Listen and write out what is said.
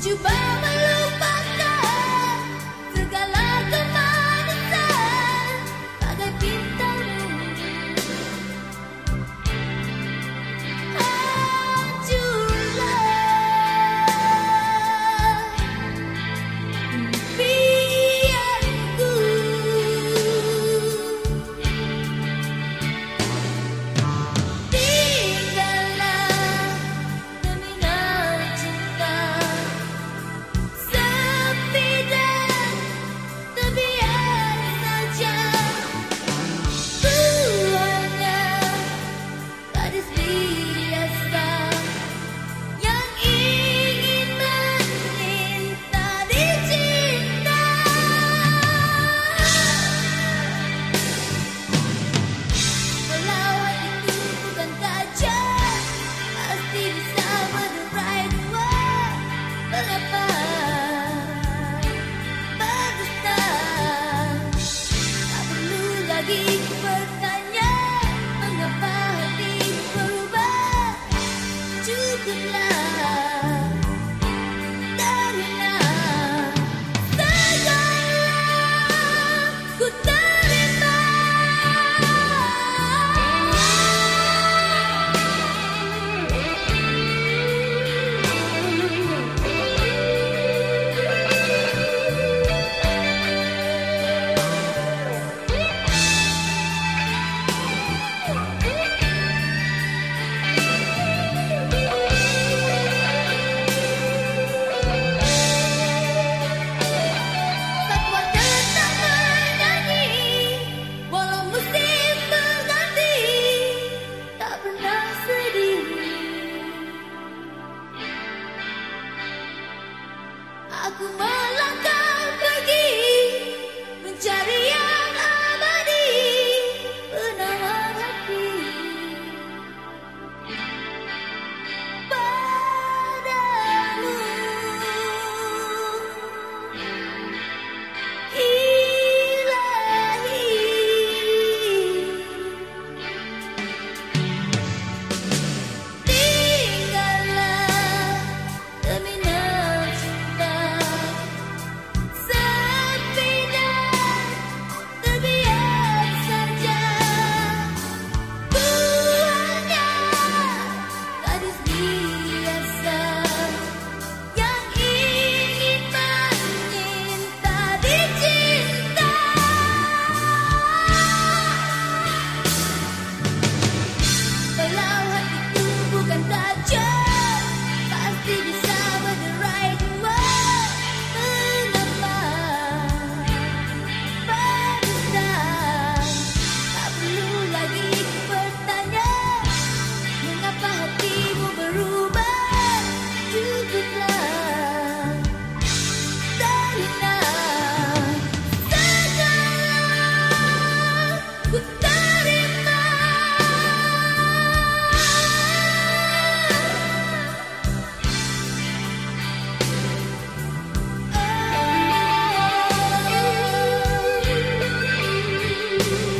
did you buy Aku mau you.